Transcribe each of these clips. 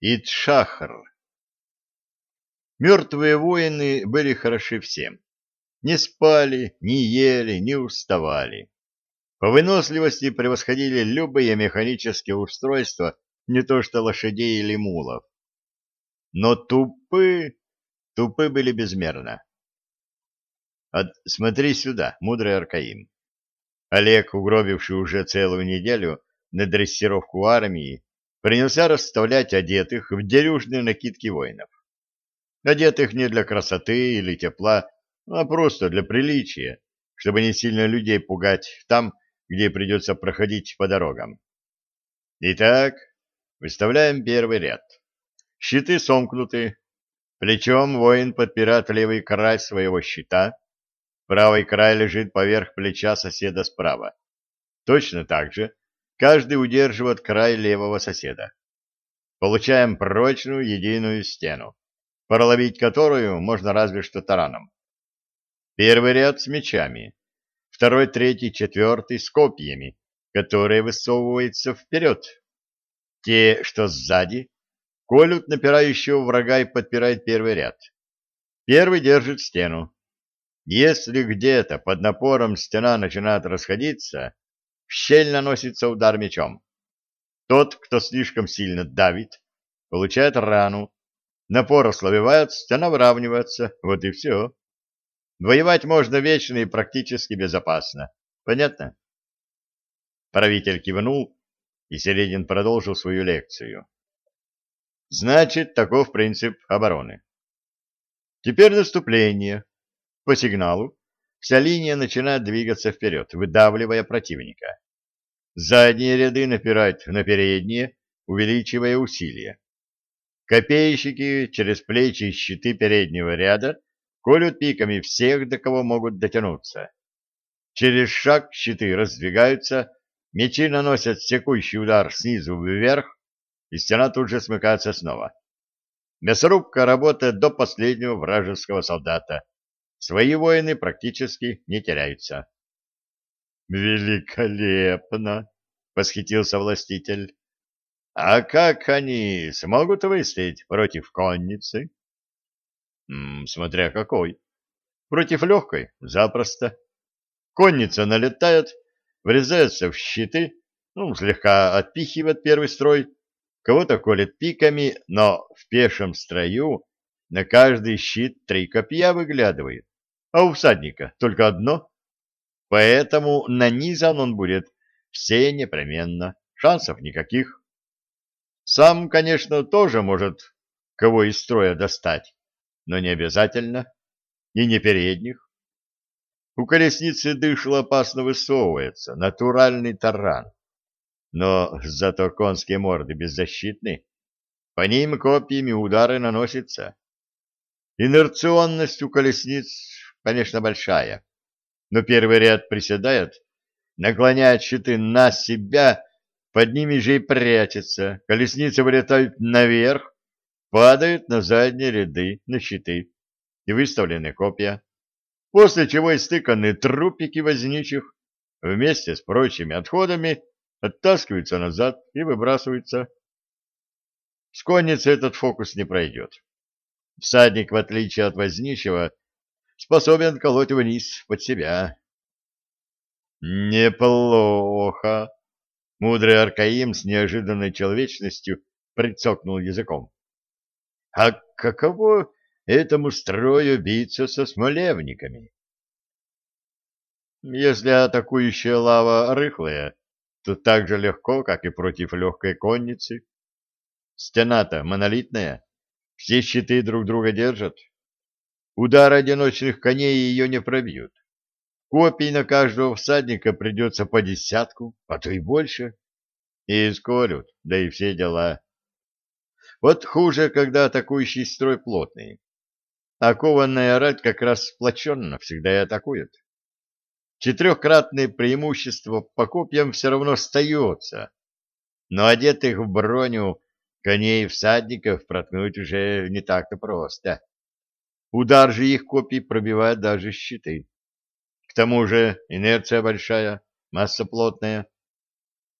Итшахр. Мертвые воины были хороши всем. Не спали, не ели, не уставали. По выносливости превосходили любые механические устройства, не то что лошадей или мулов. Но тупы, тупы были безмерно. От, смотри сюда, мудрый Аркаим. Олег, угробивший уже целую неделю на дрессировку армии, принялся расставлять одетых в дерюжные накидки воинов. Одетых не для красоты или тепла, а просто для приличия, чтобы не сильно людей пугать там, где придется проходить по дорогам. Итак, выставляем первый ряд. Щиты сомкнуты, плечом воин подпирает левый край своего щита, правый край лежит поверх плеча соседа справа. Точно так же Каждый удерживает край левого соседа. Получаем прочную единую стену, проломить которую можно разве что тараном. Первый ряд с мечами, второй, третий, четвертый с копьями, которые высовываются вперед. Те, что сзади, колют напирающего врага и подпирают первый ряд. Первый держит стену. Если где-то под напором стена начинает расходиться, в щель наносится удар мечом. Тот, кто слишком сильно давит, получает рану. Напор ослабевает, стена выравнивается. Вот и все. Воевать можно вечно и практически безопасно. Понятно? Правитель кивнул, и Середин продолжил свою лекцию. Значит, таков принцип обороны. Теперь наступление. По сигналу вся линия начинает двигаться вперед, выдавливая противника. Задние ряды напирают на передние, увеличивая усилия. Копейщики через плечи и щиты переднего ряда колют пиками всех, до кого могут дотянуться. Через шаг щиты раздвигаются, мечи наносят секущий удар снизу вверх, и стена тут же смыкается снова. Мясорубка работает до последнего вражеского солдата, Свои воины практически не теряются. «Великолепно!» — восхитился властитель. «А как они смогут выстоять против конницы?» М -м, «Смотря какой. Против легкой — запросто. Конница налетает, врезается в щиты, ну, слегка отпихивает первый строй, кого-то колет пиками, но в пешем строю на каждый щит три копья выглядывает а у всадника только одно. Поэтому нанизан он будет все непременно, шансов никаких. Сам, конечно, тоже может кого из строя достать, но не обязательно, и не передних. У колесницы дышло опасно высовывается, натуральный таран. Но зато конские морды беззащитны, по ним копьями удары наносятся. Инерционность у колесниц конечно, большая, но первый ряд приседает, наклоняет щиты на себя, под ними же и прячется, колесницы вылетают наверх, падают на задние ряды, на щиты. И выставлены копья, после чего истыканные трупики возничих вместе с прочими отходами оттаскиваются назад и выбрасываются. С конницы этот фокус не пройдет. Всадник, в отличие от возничего, способен колоть вниз под себя. Неплохо. Мудрый Аркаим с неожиданной человечностью прицокнул языком. А каково этому строю биться со смолевниками? Если атакующая лава рыхлая, то так же легко, как и против легкой конницы. Стена-то монолитная, все щиты друг друга держат. Удары одиночных коней ее не пробьют. Копий на каждого всадника придется по десятку, а то и больше. И исколют, да и все дела. Вот хуже, когда атакующий строй плотный. А кованная рать как раз сплоченно всегда и атакует. Четырехкратное преимущество по копьям все равно остается, но одетых в броню коней и всадников проткнуть уже не так-то просто. Удар же их копий пробивает даже щиты. К тому же инерция большая, масса плотная.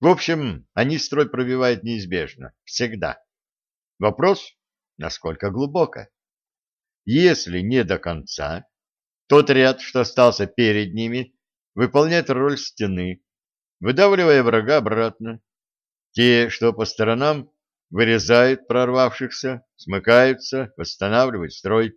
В общем, они строй пробивают неизбежно, всегда. Вопрос, насколько глубоко. Если не до конца, тот ряд, что остался перед ними, выполняет роль стены, выдавливая врага обратно. Те, что по сторонам, вырезают прорвавшихся, смыкаются, восстанавливают строй.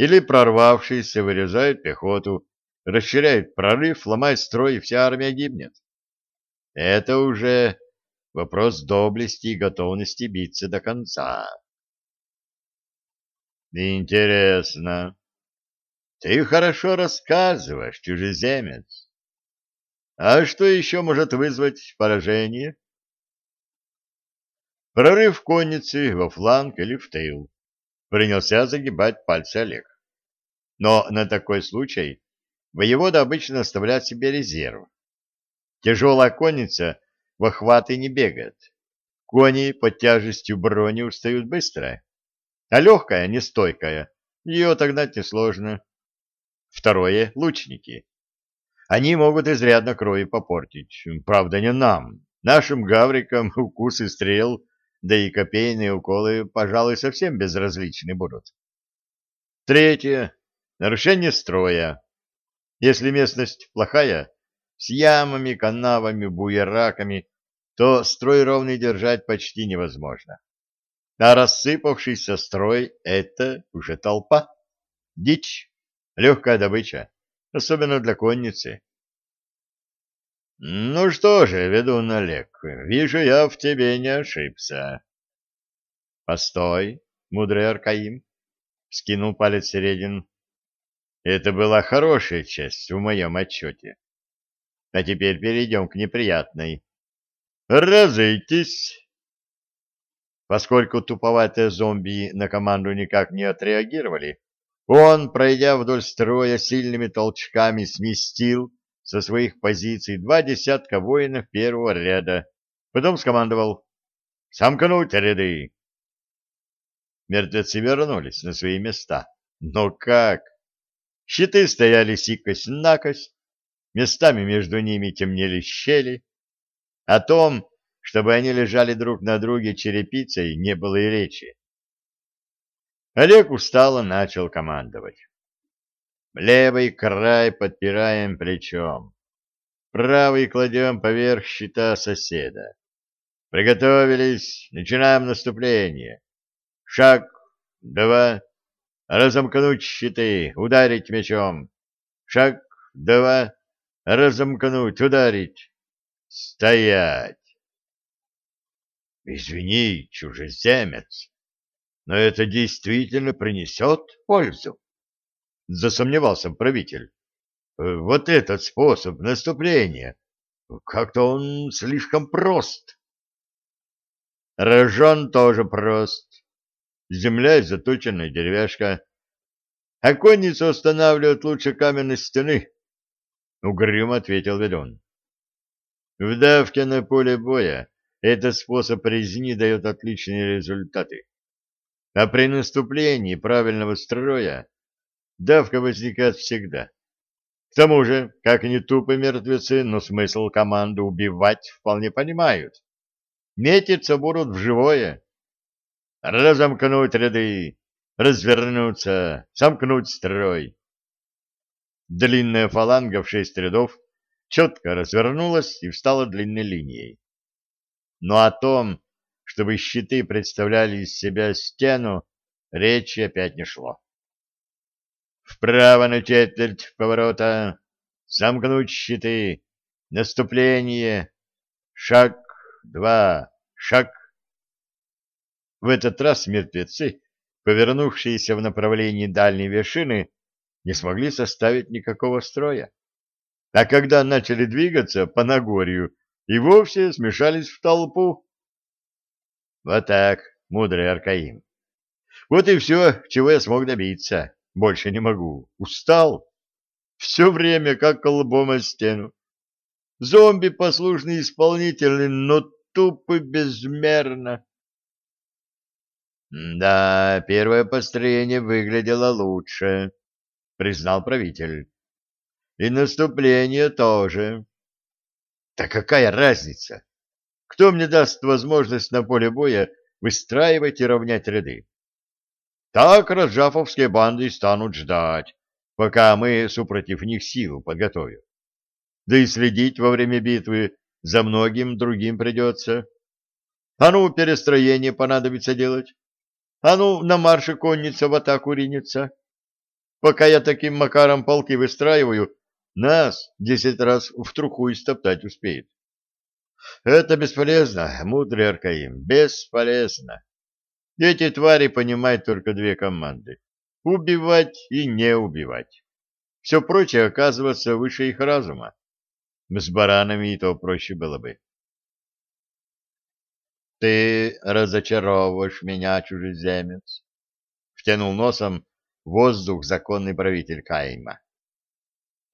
Или прорвавшиеся вырезают пехоту, расширяют прорыв, ломают строй, и вся армия гибнет. Это уже вопрос доблести и готовности биться до конца. Интересно. Ты хорошо рассказываешь, чужеземец. А что еще может вызвать поражение? Прорыв конницы во фланг или в тыл. Принялся загибать пальцы Олег. Но на такой случай воевода обычно оставляет себе резерв. Тяжелая конница в охваты не бегает. Кони под тяжестью брони устают быстро. А легкая, нестойкая, ее отогнать несложно. Второе — лучники. Они могут изрядно крови попортить. Правда, не нам. Нашим гаврикам укусы стрел да и копейные уколы, пожалуй, совсем безразличны будут. Третье. Нарушение строя. Если местность плохая, с ямами, канавами, буераками, то строй ровный держать почти невозможно. А рассыпавшийся строй — это уже толпа. Дичь, легкая добыча, особенно для конницы. Ну что же, ведун Олег, вижу, я в тебе не ошибся. Постой, мудрый Аркаим, скинул палец Середин. Это была хорошая часть в моем отчете. А теперь перейдем к неприятной. Разойтись. Поскольку туповатые зомби на команду никак не отреагировали, он, пройдя вдоль строя, сильными толчками сместил со своих позиций два десятка воинов первого ряда. Потом скомандовал «Сомкнуть ряды!». Мертвецы вернулись на свои места. Но как? Щиты стояли сикость-накость, местами между ними темнели щели. О том, чтобы они лежали друг на друге черепицей, не было и речи. Олег устало начал командовать. Левый край подпираем плечом. Правый кладем поверх щита соседа. Приготовились, начинаем наступление. Шаг, два, разомкнуть щиты, ударить мечом. Шаг, два, разомкнуть, ударить. Стоять! Извини, чужеземец, но это действительно принесет пользу засомневался правитель. Э, вот этот способ наступления, как-то он слишком прост. Рожон тоже прост. Земля и заточенная деревяшка. А конницу устанавливают лучше каменной стены, — угрюмо ответил ведун. В давке на поле боя этот способ резни дает отличные результаты. А при наступлении правильного строя давка возникает всегда. К тому же, как ни тупы мертвецы, но смысл команды убивать вполне понимают. Метиться будут в живое. Разомкнуть ряды, развернуться, сомкнуть строй. Длинная фаланга в шесть рядов четко развернулась и встала длинной линией. Но о том, чтобы щиты представляли из себя стену, речи опять не шло. Вправо на четверть поворота. Замкнуть щиты. Наступление. Шаг, два, шаг. В этот раз мертвецы, повернувшиеся в направлении дальней вершины, не смогли составить никакого строя. А когда начали двигаться по Нагорью, и вовсе смешались в толпу. Вот так, мудрый Аркаим. Вот и все, чего я смог добиться. Больше не могу. Устал. Все время как колбом о стену. Зомби послушный исполнительный, но тупо безмерно. Да, первое построение выглядело лучше, признал правитель. И наступление тоже. Да какая разница? Кто мне даст возможность на поле боя выстраивать и равнять ряды. Так разжафовские банды станут ждать, пока мы супротив них силу подготовим. Да и следить во время битвы за многим другим придется. А ну, перестроение понадобится делать. А ну, на марше конница в атаку ринется. Пока я таким макаром полки выстраиваю, нас десять раз в труху истоптать успеет. Это бесполезно, мудрый Аркаим, бесполезно. Эти твари понимают только две команды — убивать и не убивать. Все прочее оказывается выше их разума. С баранами и то проще было бы. «Ты разочаровываешь меня, чужеземец!» — втянул носом воздух законный правитель Кайма.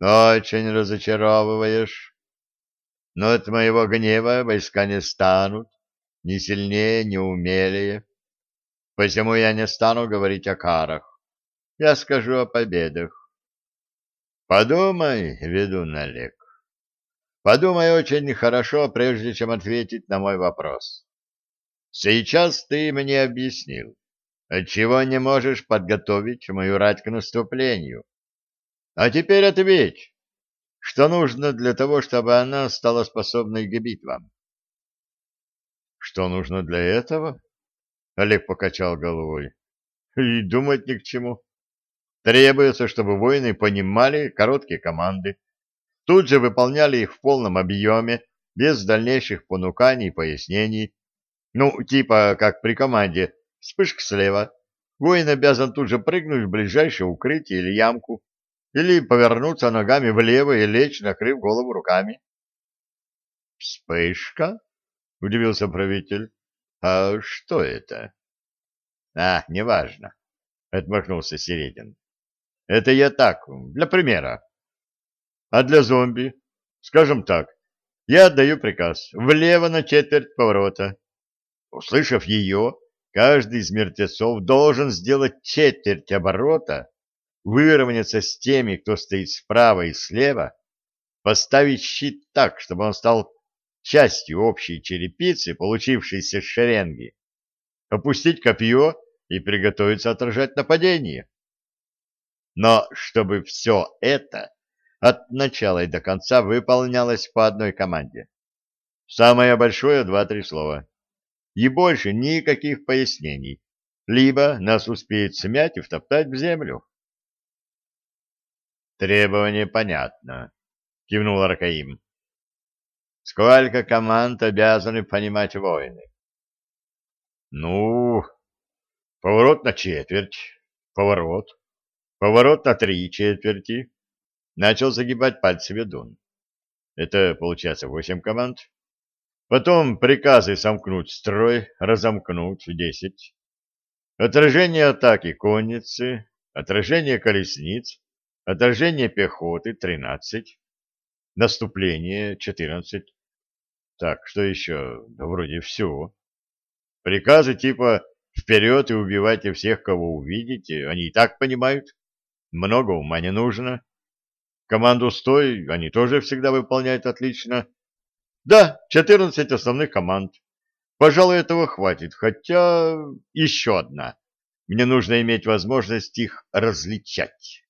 «Очень разочаровываешь. Но от моего гнева войска не станут, ни сильнее, ни умелее. Посему я не стану говорить о карах. Я скажу о победах. Подумай, ведун Олег. Подумай очень хорошо, прежде чем ответить на мой вопрос. Сейчас ты мне объяснил, отчего не можешь подготовить мою рать к наступлению. А теперь ответь, что нужно для того, чтобы она стала способной к битвам? Что нужно для этого? Олег покачал головой. И думать ни к чему. Требуется, чтобы воины понимали короткие команды, тут же выполняли их в полном объеме, без дальнейших понуканий и пояснений. Ну, типа, как при команде «вспышка слева», воин обязан тут же прыгнуть в ближайшее укрытие или ямку, или повернуться ногами влево и лечь, накрыв голову руками. «Вспышка?» — удивился правитель. А что это? А, неважно, отмахнулся Середин. Это я так, для примера. А для зомби, скажем так, я отдаю приказ влево на четверть поворота. Услышав ее, каждый из мертвецов должен сделать четверть оборота, выровняться с теми, кто стоит справа и слева, поставить щит так, чтобы он стал частью общей черепицы, получившейся шеренги, опустить копье и приготовиться отражать нападение. Но чтобы все это от начала и до конца выполнялось по одной команде. Самое большое — два-три слова. И больше никаких пояснений. Либо нас успеет смять и втоптать в землю. Требование понятно, — кивнул Аркаим. Сколько команд обязаны понимать воины? Ну, поворот на четверть, поворот, поворот на три четверти. Начал загибать пальцы ведун. Это, получается, восемь команд. Потом приказы сомкнуть строй, разомкнуть десять. Отражение атаки конницы, отражение колесниц, отражение пехоты тринадцать, наступление четырнадцать, так, что еще? Да вроде все. Приказы типа «вперед и убивайте всех, кого увидите», они и так понимают. Много ума не нужно. Команду «стой» они тоже всегда выполняют отлично. Да, 14 основных команд. Пожалуй, этого хватит, хотя еще одна. Мне нужно иметь возможность их различать.